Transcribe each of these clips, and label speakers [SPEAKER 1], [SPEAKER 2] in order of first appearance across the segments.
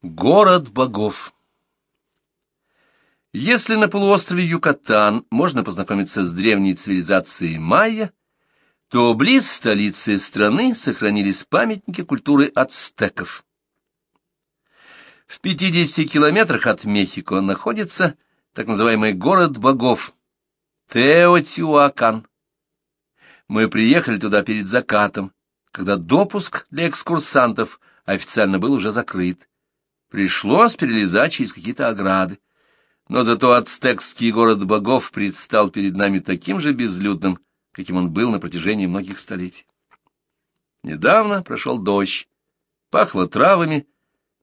[SPEAKER 1] Город богов Если на полуострове Юкатан можно познакомиться с древней цивилизацией майя, то близ столицы страны сохранились памятники культуры ацтеков. В 50 километрах от Мехико находится так называемый город богов Теотиуакан. Мы приехали туда перед закатом, когда допуск для экскурсантов официально был уже закрыт. Пришлось перелезать через какие-то ограды. Но зато ацтекский город богов предстал перед нами таким же безлюдным, каким он был на протяжении многих столетий. Недавно прошел дождь, пахло травами,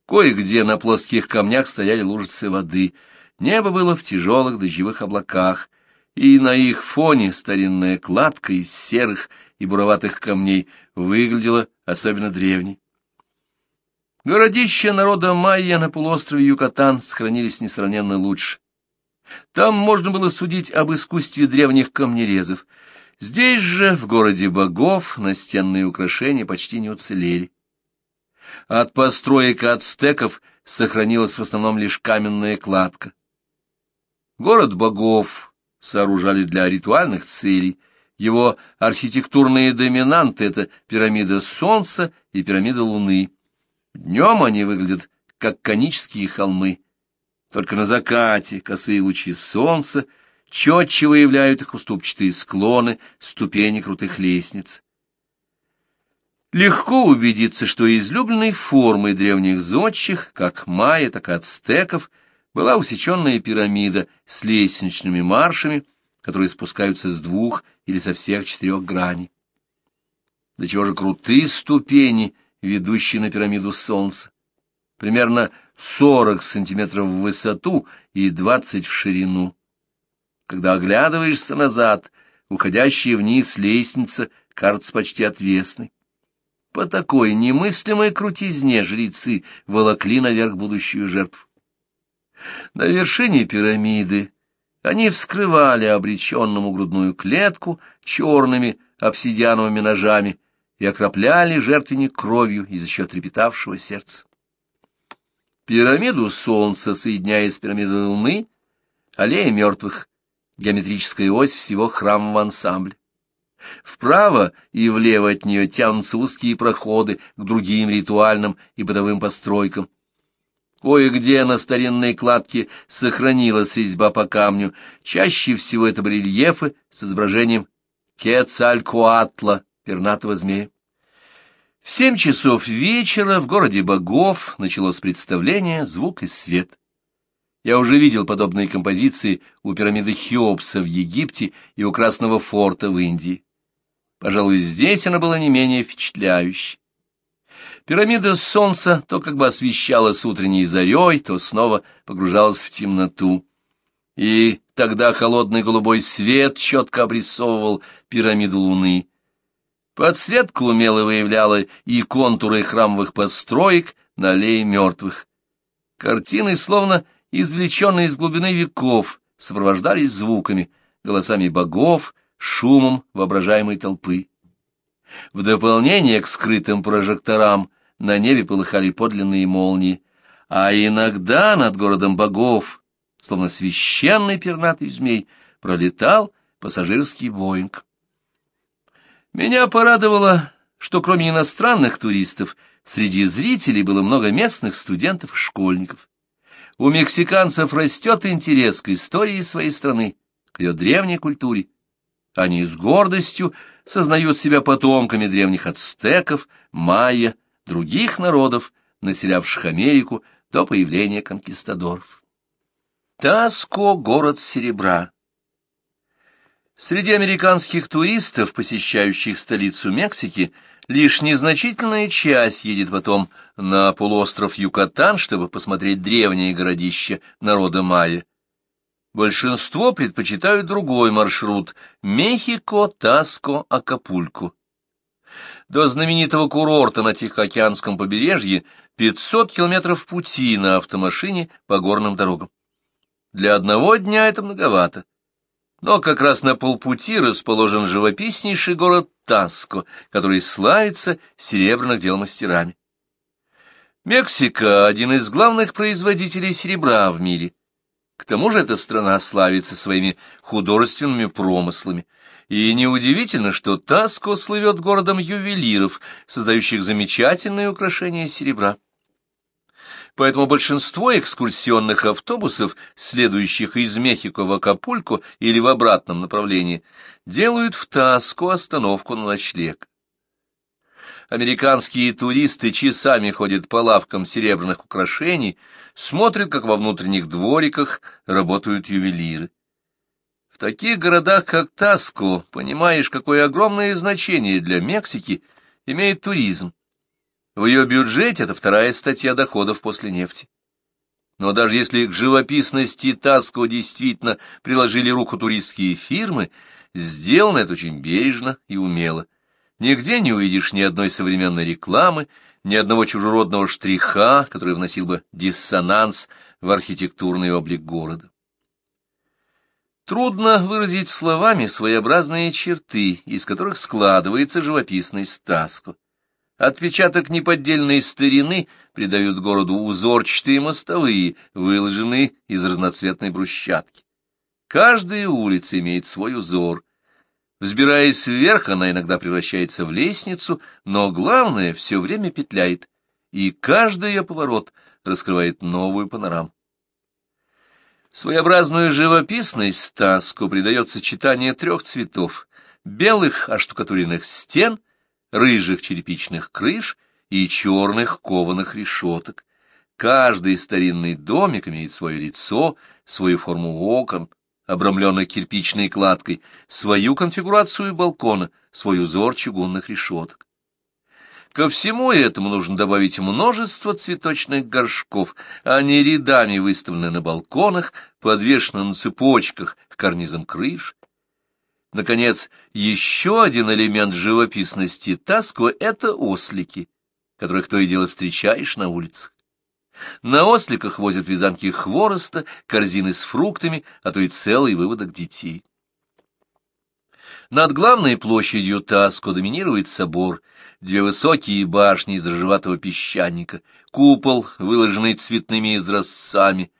[SPEAKER 1] кое-где на плоских камнях стояли лужицы воды, небо было в тяжелых дождевых облаках, и на их фоне старинная кладка из серых и буроватых камней выглядела особенно древней. Городища народа майя на полуострове Юкатан сохранились несравненно лучше. Там можно было судить об искусстве древних камнерезов. Здесь же, в городе богов, настенные украшения почти не уцелели. От построек ацтеков сохранилась в основном лишь каменная кладка. Город богов сооружали для ритуальных целей. Его архитектурные доминанты — это пирамида Солнца и пирамида Луны. Днем они выглядят как конические холмы. Только на закате косые лучи солнца четче выявляют их уступчатые склоны, ступени крутых лестниц. Легко убедиться, что излюбленной формой древних зодчих, как майя, так и ацтеков — была усеченная пирамида с лестничными маршами, которые спускаются с двух или со всех четырех граней. До чего же крутые ступени, ведущие на пирамиду Солнца, примерно 40 сантиметров в высоту и 20 в ширину. Когда оглядываешься назад, уходящая вниз лестница кажется почти отвесной. По такой немыслимой крутизне жрецы волокли наверх будущую жертву. На вершине пирамиды они вскрывали обреченному грудную клетку черными обсидиановыми ножами и окропляли жертвенник кровью из еще трепетавшего сердца. Пирамиду Солнца, соединяя с пирамидой Луны, аллея мертвых, геометрическая ось всего храмового ансамбля. Вправо и влево от нее тянутся узкие проходы к другим ритуальным и бытовым постройкам, Кое-где на старинной кладке сохранилась резьба по камню. Чаще всего это барельефы с изображением Кецалькуатла, пернатого змея. В семь часов вечера в городе богов началось представление «Звук и свет». Я уже видел подобные композиции у пирамиды Хеопса в Египте и у Красного форта в Индии. Пожалуй, здесь она была не менее впечатляющей. Пирамида солнца то как бы освещалась утренней зарей, то снова погружалась в темноту. И тогда холодный голубой свет четко обрисовывал пирамиду луны. Подсветка умело выявляла и контуры храмовых построек на аллее мертвых. Картины, словно извлеченные из глубины веков, сопровождались звуками, голосами богов, шумом воображаемой толпы. В дополнение к скрытым прожекторам на небе полыхали подлинные молнии, а иногда над городом богов, словно священный пернатый змей, пролетал пассажирский Боинг. Меня порадовало, что кроме иностранных туристов среди зрителей было много местных студентов и школьников. У мексиканцев растет интерес к истории своей страны, к ее древней культуре. Они с гордостью сознают себя потомками древних ацтеков, майя, других народов, населявших Америку до появления конкистадоров. Таско — город серебра. Среди американских туристов, посещающих столицу Мексики, лишь незначительная часть едет потом на полуостров Юкатан, чтобы посмотреть древнее городище народа майя. Большинство предпочитают другой маршрут – Мехико, Таско, Акапулько. До знаменитого курорта на Тихоокеанском побережье 500 километров пути на автомашине по горным дорогам. Для одного дня это многовато. Но как раз на полпути расположен живописнейший город Таско, который славится серебряных дел мастерами. Мексика – один из главных производителей серебра в мире. К тому же эта страна славится своими художественными промыслами. И неудивительно, что Таско слывет городом ювелиров, создающих замечательные украшения серебра. Поэтому большинство экскурсионных автобусов, следующих из Мехико в Акапулько или в обратном направлении, делают в Таско остановку на ночлег. Американские туристы часами ходят по лавкам серебряных украшений, смотрят, как во внутренних двориках работают ювелиры. В таких городах, как Таско, понимаешь, какое огромное значение для Мексики имеет туризм. В ее бюджете это вторая статья доходов после нефти. Но даже если к живописности Таско действительно приложили руку туристские фирмы, сделано это очень бережно и умело. Нигде не увидишь ни одной современной рекламы, ни одного чужеродного штриха, который вносил бы диссонанс в архитектурный облик города. Трудно выразить словами своеобразные черты, из которых складывается живописный Таско. Отпечаток неподдельной старины придают городу узорчатые мостовые, выложенные из разноцветной брусчатки. Каждая улица имеет свой узор, Взбираясь вверх, она иногда превращается в лестницу, но главное, все время петляет, и каждый ее поворот раскрывает новую панораму. Своеобразную живописность Стаску придает сочетание трех цветов — белых оштукатуренных стен, рыжих черепичных крыш и черных кованых решеток. Каждый старинный домик имеет свое лицо, свою форму окон, обрамленной кирпичной кладкой, свою конфигурацию балкона, свой узор чугунных решеток. Ко всему этому нужно добавить множество цветочных горшков, они рядами выставлены на балконах, подвешены на цепочках к карнизам крыш. Наконец, еще один элемент живописности Таско — это ослики, которых то и дело встречаешь на улицах. На осликах возят вязанки хвороста, корзины с фруктами, а то и целый выводок детей. Над главной площадью Таско доминирует собор, две высокие башни из рыжеватого песчаника, купол, выложенный цветными изразцами.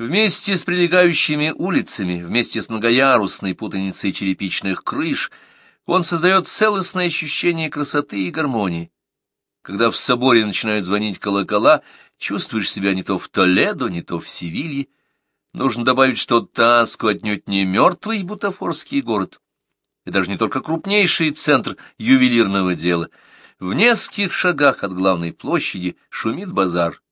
[SPEAKER 1] Вместе с прилегающими улицами, вместе с многоярусной путаницей черепичных крыш, он создает целостное ощущение красоты и гармонии. Когда в соборе начинают звонить колокола, чувствуешь себя не то в Толедо, не то в Севилье. Нужно добавить, что Таско отнюдь не мертвый бутафорский город, и даже не только крупнейший центр ювелирного дела. В нескольких шагах от главной площади шумит базар.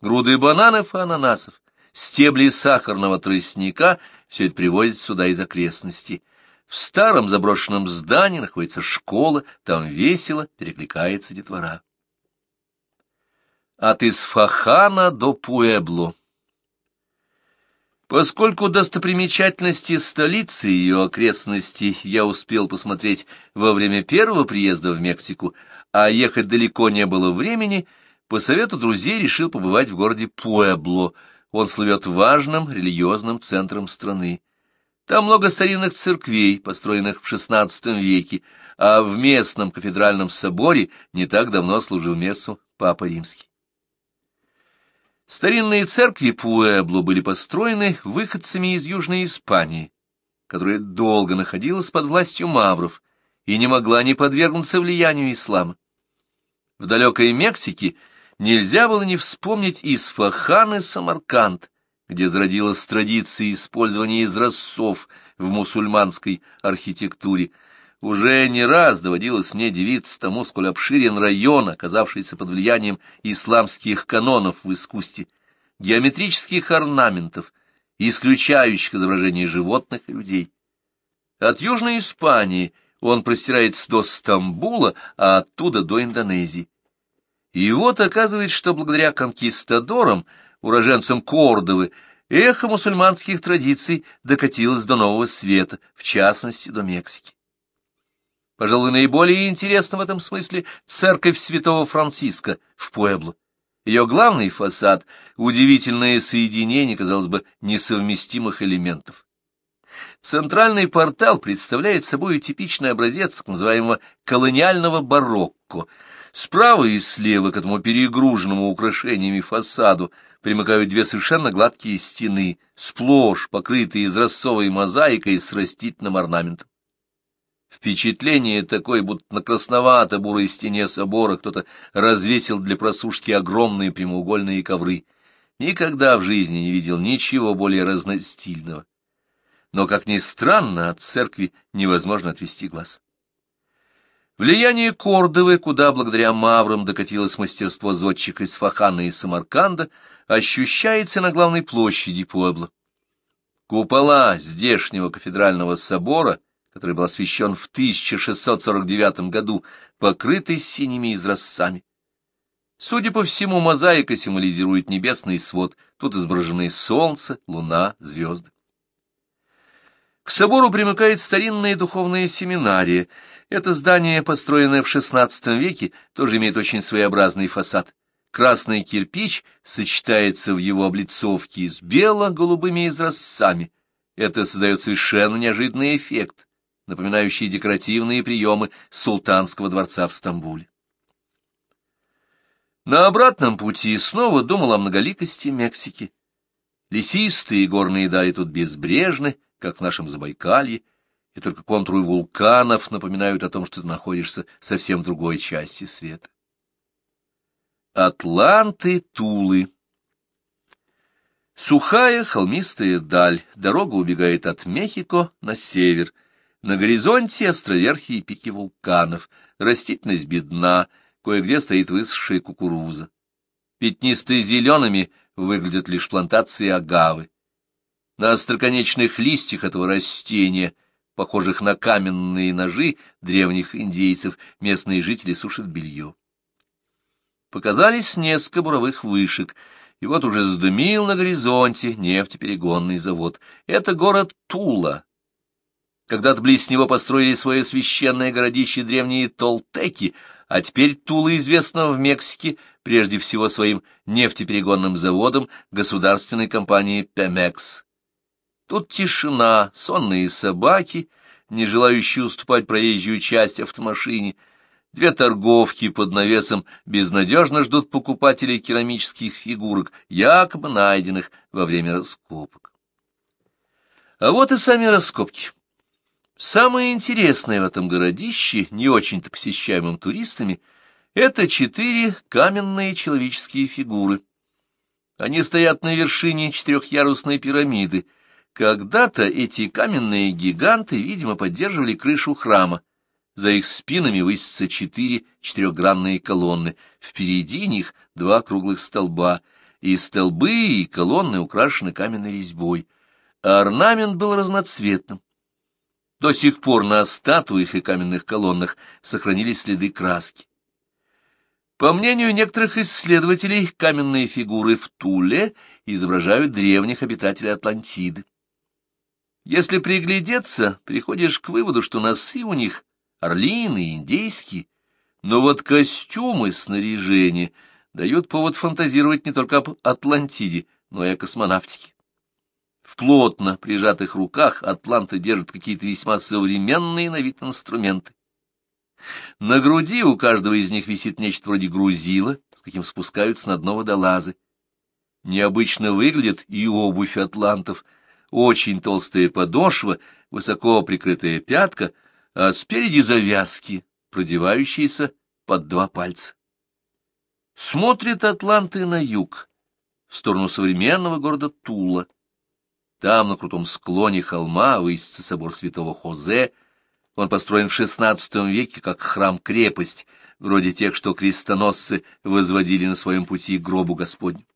[SPEAKER 1] Груды бананов и ананасов, стебли сахарного тростника — все это привозят сюда из окрестностей. В старом заброшенном здании находится школа, там весело перекликается детвора от Исфахана до Пуэбло. Поскольку достопримечательности столицы и ее окрестностей я успел посмотреть во время первого приезда в Мексику, а ехать далеко не было времени, по совету друзей решил побывать в городе Пуэбло. Он слывет важным религиозным центром страны. Там много старинных церквей, построенных в XVI веке, а в местном кафедральном соборе не так давно служил мессу Папа Римский. Старинные церкви Пуэбло были построены выходцами из Южной Испании, которая долго находилась под властью мавров и не могла не подвергнуться влиянию ислама. В далекой Мексике нельзя было не вспомнить Исфахан и Самарканд, где зародилась традиция использования изразцов в мусульманской архитектуре – уже не раз доводилось мне дивиться тому, сколь обширен район, оказавшийся под влиянием исламских канонов в искусстве, геометрических орнаментов, исключающих изображения животных и людей. От Южной Испании он простирается до Стамбула, а оттуда до Индонезии. И вот оказывается, что благодаря конкистадорам, уроженцам Кордовы, эхо мусульманских традиций докатилось до Нового Света, в частности, до Мексики. Пожалуй, наиболее интересна в этом смысле церковь святого Франциска в Пуэбло. Ее главный фасад — удивительное соединение, казалось бы, несовместимых элементов. Центральный портал представляет собой типичный образец так называемого колониального барокко. Справа и слева к этому перегруженному украшениями фасаду примыкают две совершенно гладкие стены, сплошь покрытые изразцовой мозаикой с растительным орнаментом. Впечатление такое, будто на красновато-бурой стене собора кто-то развесил для просушки огромные прямоугольные ковры. Никогда в жизни не видел ничего более разностильного. Но, как ни странно, от церкви невозможно отвести глаз. Влияние Кордовы, куда благодаря маврам докатилось мастерство зодчика из Фахана и Самарканда, ощущается на главной площади Пуэбло. Купола здешнего кафедрального собора, который был освящен в 1649 году, покрыты синими изразцами. Судя по всему, мозаика символизирует небесный свод, тут изображены солнце, луна, звезды. К собору примыкает старинная духовная семинария. Это здание, построенное в XVI веке, тоже имеет очень своеобразный фасад. Красный кирпич сочетается в его облицовке с бело-голубыми изразцами. Это создает совершенно неожиданный эффект, напоминающий декоративные приемы султанского дворца в Стамбуле. На обратном пути снова думал о многоликости Мексики. Лесистые горные дали тут безбрежны, как в нашем Забайкалье, и только контуры вулканов напоминают о том, что ты находишься совсем в другой части света. Атланты Тулы Сухая холмистая даль, дорога убегает от Мехико на север. На горизонте островерхи и пики вулканов, растительность бедна, кое-где стоит высохшая кукуруза. Пятнисто-зелеными выглядят лишь плантации агавы. На остроконечных листьях этого растения, похожих на каменные ножи древних индейцев, местные жители сушат белье. Показались несколько буровых вышек, и вот уже задымил на горизонте нефтеперегонный завод. Это город Тула. Когда-то близ него построили свое священное городище древние толтеки, а теперь Тула известна в Мексике прежде всего своим нефтеперегонным заводом государственной компании «Пемекс». Тут тишина, сонные собаки, не желающие уступать проезжую часть автомашине, две торговки под навесом безнадежно ждут покупателей керамических фигурок, якобы найденных во время раскопок. А вот и сами раскопки. Самое интересное в этом городище, не очень-то посещаемым туристами, это четыре каменные человеческие фигуры. Они стоят на вершине четырехъярусной пирамиды — когда-то эти каменные гиганты, видимо, поддерживали крышу храма. За их спинами высятся четыре четырехгранные колонны, впереди них два круглых столба, и столбы и колонны украшены каменной резьбой, а орнамент был разноцветным. До сих пор на статуях и каменных колоннах сохранились следы краски. По мнению некоторых исследователей, каменные фигуры в Туле изображают древних обитателей Атлантиды. Если приглядеться, приходишь к выводу, что носы у них орлиные, индейские, но вот костюмы, снаряжение дают повод фантазировать не только об Атлантиде, но и о космонавтике. В плотно прижатых руках атланты держат какие-то весьма современные на вид инструменты. На груди у каждого из них висит нечто вроде грузила, с каким спускаются на дно водолазы. Необычно выглядит и обувь атлантов — очень толстая подошва, высоко прикрытая пятка, а спереди завязки, продевающиеся под два пальца. Смотрит атланты на юг, в сторону современного города Тула. Там, на крутом склоне холма, высится собор святого Хозе. Он построен в XVI веке как храм-крепость, вроде тех, что крестоносцы возводили на своем пути к гробу Господню.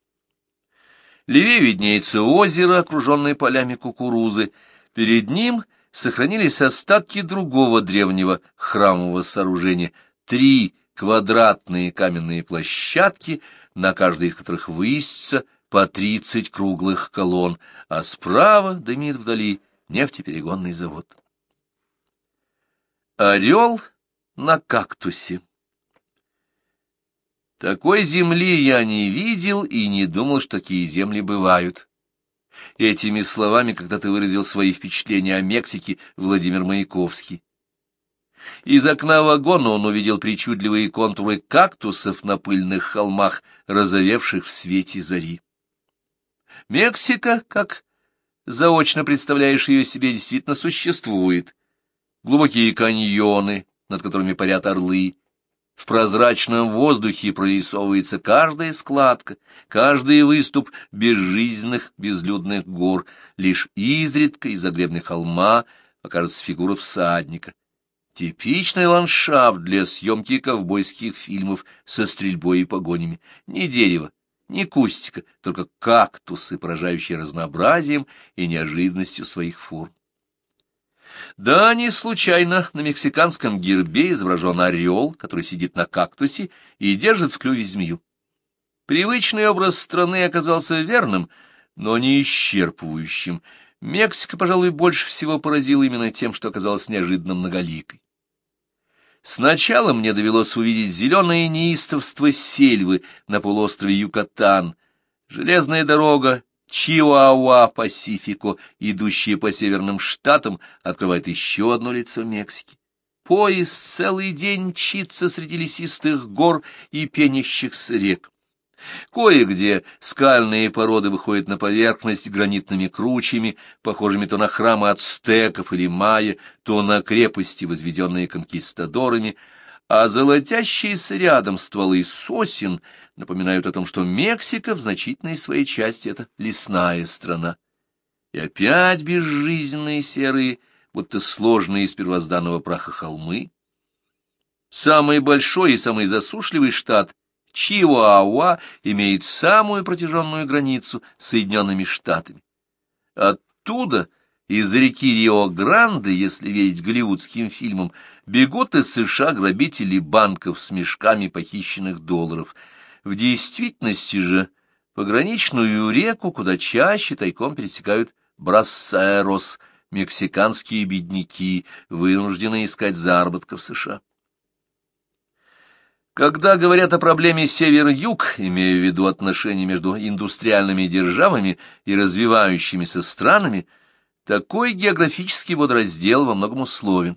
[SPEAKER 1] Левее виднеется озеро, окруженное полями кукурузы. Перед ним сохранились остатки другого древнего храмового сооружения. Три квадратные каменные площадки, на каждой из которых высится по тридцать круглых колонн, а справа дымит вдали нефтеперегонный завод. Орел на кактусе такой земли я не видел и не думал, что такие земли бывают. Этими словами когда-то выразил свои впечатления о Мексике Владимир Маяковский. Из окна вагона он увидел причудливые контуры кактусов на пыльных холмах, разовевших в свете зари. Мексика, как заочно представляешь ее себе, действительно существует. Глубокие каньоны, над которыми парят орлы, в прозрачном воздухе прорисовывается каждая складка, каждый выступ безжизненных, безлюдных гор, лишь изредка из-за гребня холма покажется фигура всадника. Типичный ландшафт для съемки ковбойских фильмов со стрельбой и погонями. Ни дерева, ни кустика, только кактусы, поражающие разнообразием и неожиданностью своих форм. Да, не случайно на мексиканском гербе изображен орел, который сидит на кактусе и держит в клюве змею. Привычный образ страны оказался верным, но не исчерпывающим. Мексика, пожалуй, больше всего поразила именно тем, что оказалась неожиданно многоликой. Сначала мне довелось увидеть зеленое неистовство сельвы на полуострове Юкатан, железная дорога Чиуауа-Пасифико, идущие по северным штатам, открывает еще одно лицо Мексики. Поезд целый день мчится среди лесистых гор и пенящихся рек. Кое-где скальные породы выходят на поверхность гранитными кручами, похожими то на храмы ацтеков или майя, то на крепости, возведенные конкистадорами, а золотящиеся рядом стволы сосен напоминают о том, что Мексика в значительной своей части — это лесная страна. И опять безжизненные серые, будто сложные из первозданного праха холмы. Самый большой и самый засушливый штат Чиуауа имеет самую протяженную границу с Соединенными Штатами. Оттуда, из реки Рио-Гранде, если верить голливудским фильмам, бегут из США грабители банков с мешками похищенных долларов. В действительности же пограничную реку куда чаще тайком пересекают Брассерос, мексиканские бедняки, вынужденные искать заработка в США. Когда говорят о проблеме север-юг, имея в виду отношения между индустриальными державами и развивающимися странами, такой географический водораздел во многом условен.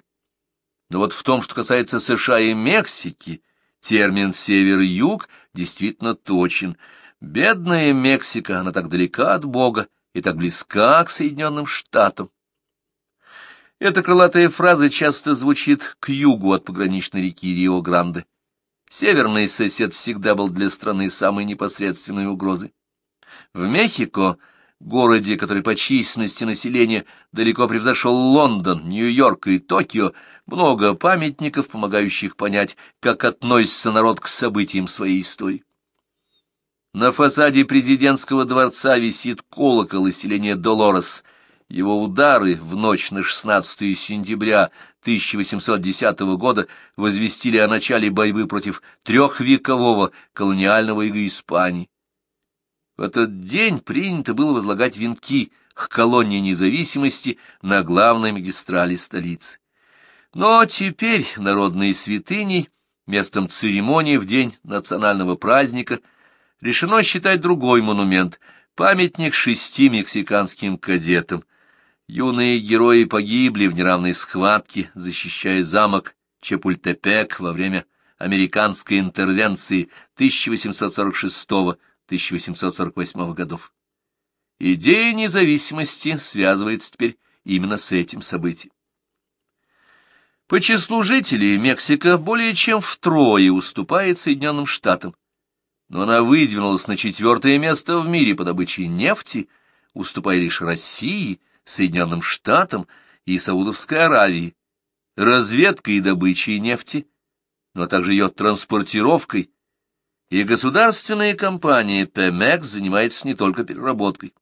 [SPEAKER 1] Но вот в том, что касается США и Мексики, термин «север-юг» действительно точен. Бедная Мексика, она так далека от Бога и так близка к Соединенным Штатам. Эта крылатая фраза часто звучит к югу от пограничной реки Рио-Гранде. Северный сосед всегда был для страны самой непосредственной угрозой. В Мехико, городе, который по численности населения далеко превзошел Лондон, Нью-Йорк и Токио, много памятников, помогающих понять, как относится народ к событиям своей истории. На фасаде президентского дворца висит колокол из селения Долорес — его удары в ночь на 16 сентября 1810 года возвестили о начале борьбы против трехвекового колониального ига Испании. В этот день принято было возлагать венки к колонии независимости на главной магистрали столицы. Но теперь народные святыни, местом церемонии в день национального праздника, решено считать другой монумент — памятник шести мексиканским кадетам — Юные герои погибли в неравной схватке, защищая замок Чепультепек во время американской интервенции 1846-1848 годов. Идея независимости связывается теперь именно с этим событием. По числу жителей Мексика более чем втрое уступает Соединенным Штатам, но она выдвинулась на четвертое место в мире по добыче нефти, уступая лишь России – Соединенным Штатам и Саудовской Аравии, разведкой и добычей нефти, но также ее транспортировкой, и государственная компания Пемекс занимается не только переработкой.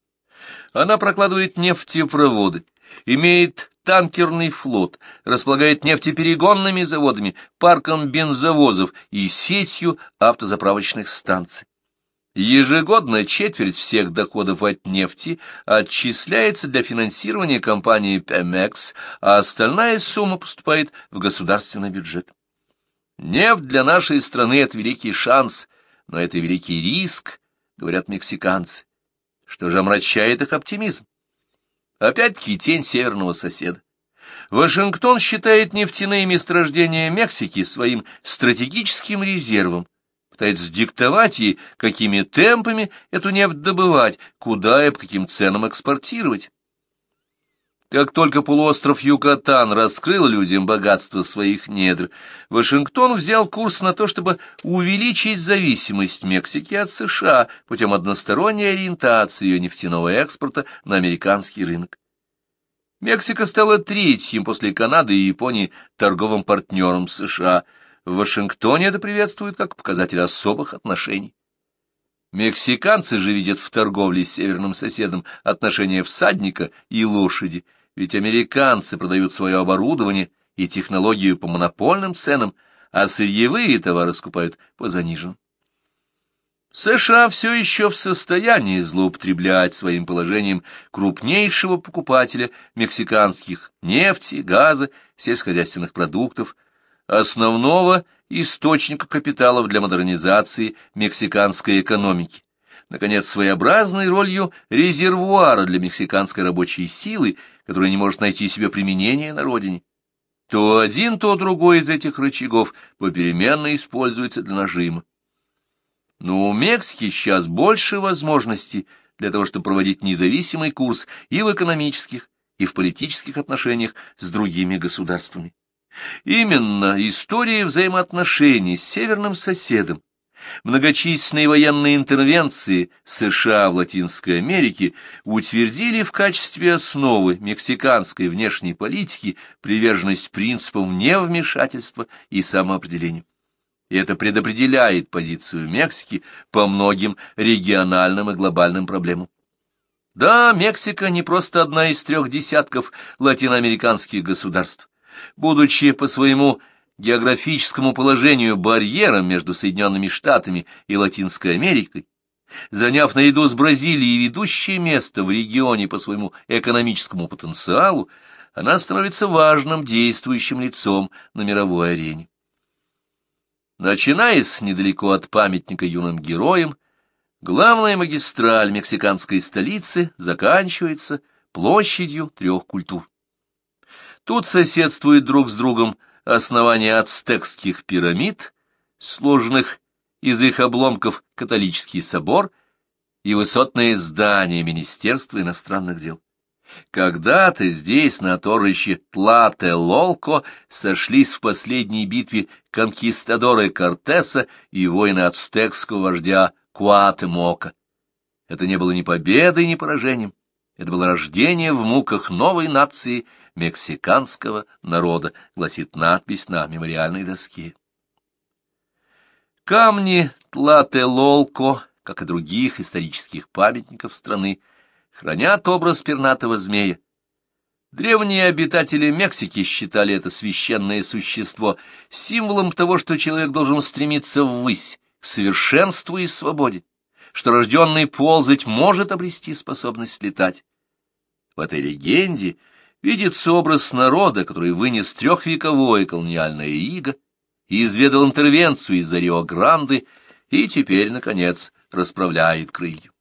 [SPEAKER 1] Она прокладывает нефтепроводы, имеет танкерный флот, располагает нефтеперегонными заводами, парком бензовозов и сетью автозаправочных станций. Ежегодно четверть всех доходов от нефти отчисляется для финансирования компании Pemex, а остальная сумма поступает в государственный бюджет. Нефть для нашей страны — это великий шанс, но это великий риск, говорят мексиканцы. Что же омрачает их оптимизм? Опять-таки тень северного соседа. Вашингтон считает нефтяные месторождения Мексики своим стратегическим резервом, пытается диктовать ей, какими темпами эту нефть добывать, куда и по каким ценам экспортировать. Как только полуостров Юкатан раскрыл людям богатство своих недр, Вашингтон взял курс на то, чтобы увеличить зависимость Мексики от США путем односторонней ориентации ее нефтяного экспорта на американский рынок. Мексика стала третьим после Канады и Японии торговым партнером США. В Вашингтоне это приветствует как показатель особых отношений. Мексиканцы же видят в торговле с северным соседом отношения всадника и лошади – ведь американцы продают свое оборудование и технологию по монопольным ценам, а сырьевые товары скупают по заниженным. США все еще в состоянии злоупотреблять своим положением крупнейшего покупателя мексиканских нефти, газа, сельскохозяйственных продуктов, основного источника капиталов для модернизации мексиканской экономики, наконец, своеобразной ролью резервуара для мексиканской рабочей силы которая не может найти себе применения на родине. То один, то другой из этих рычагов попеременно используется для нажима. Но у Мексики сейчас больше возможностей для того, чтобы проводить независимый курс и в экономических, и в политических отношениях с другими государствами. Именно история взаимоотношений с северным соседом Многочисленные военные интервенции США в Латинской Америке утвердили в качестве основы мексиканской внешней политики приверженность принципам невмешательства и самоопределения. И это предопределяет позицию Мексики по многим региональным и глобальным проблемам. Да, Мексика не просто одна из трех десятков латиноамериканских государств. Будучи по своему географическому положению барьером между Соединенными Штатами и Латинской Америкой, заняв наряду с Бразилией ведущее место в регионе по своему экономическому потенциалу, она становится важным действующим лицом на мировой арене. Начиная с недалеко от памятника юным героям, главная магистраль мексиканской столицы заканчивается площадью трех культур. Тут соседствуют друг с другом основания ацтекских пирамид, сложенных из их обломков католический собор и высотные здания Министерства иностранных дел. Когда-то здесь, на торжище Тлате-Лолко, сошлись в последней битве конкистадоры Кортеса и воины ацтекского вождя Куатемока. Это не было ни победой, ни поражением. Это было рождение в муках новой нации — мексиканского народа, гласит надпись на мемориальной доске. Камни Тлателолко, как и других исторических памятников страны, хранят образ пернатого змея. Древние обитатели Мексики считали это священное существо символом того, что человек должен стремиться ввысь, к совершенству и свободе, что рожденный ползать может обрести способность летать. В этой легенде видится образ народа, который вынес трехвековое колониальное иго и изведал интервенцию из-за Рио-Гранды и теперь, наконец, расправляет крылья.